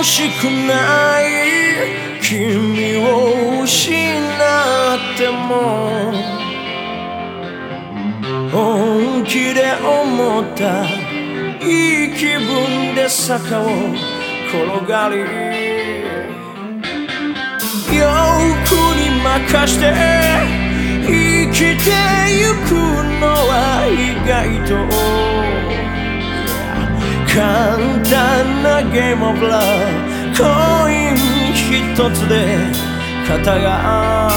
欲しくない。君を失っても。本気で思ったいい気分で坂を転がり。欲に任して生きてゆくのは意外と。簡単なゲームオブラブコイン一つで肩が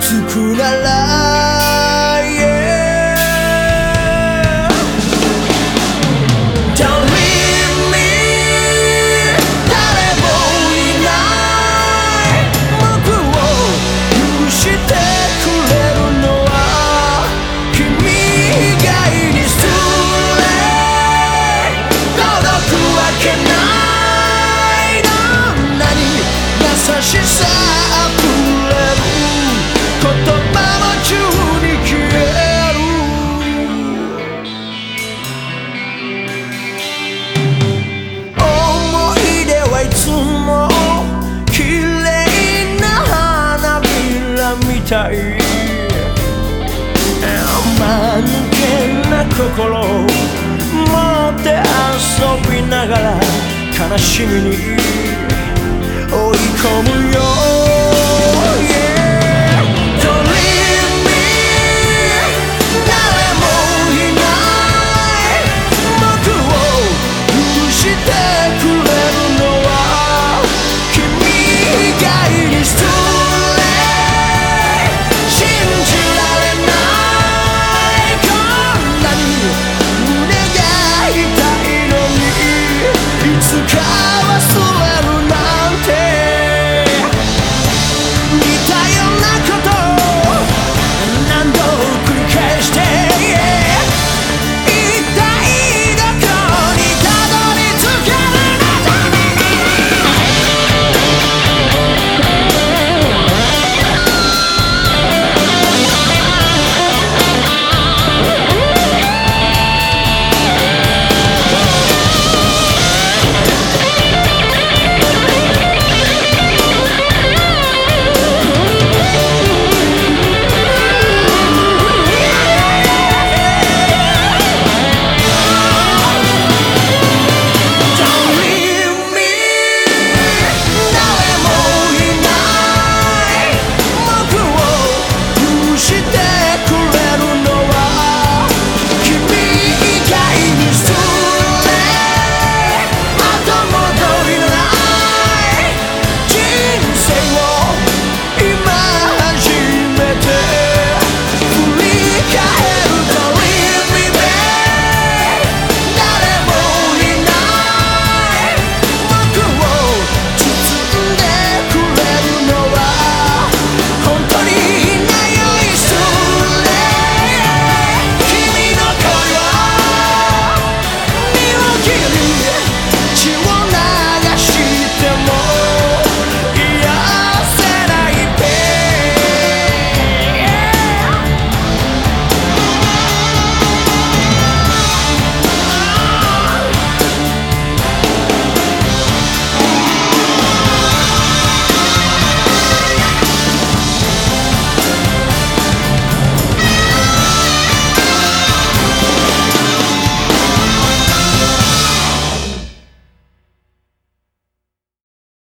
作らなしさあふれる言葉の中に消える。思い出はいつも綺麗な花びらみたい。間抜けな心を持って遊びながら悲しみに。追い込むよ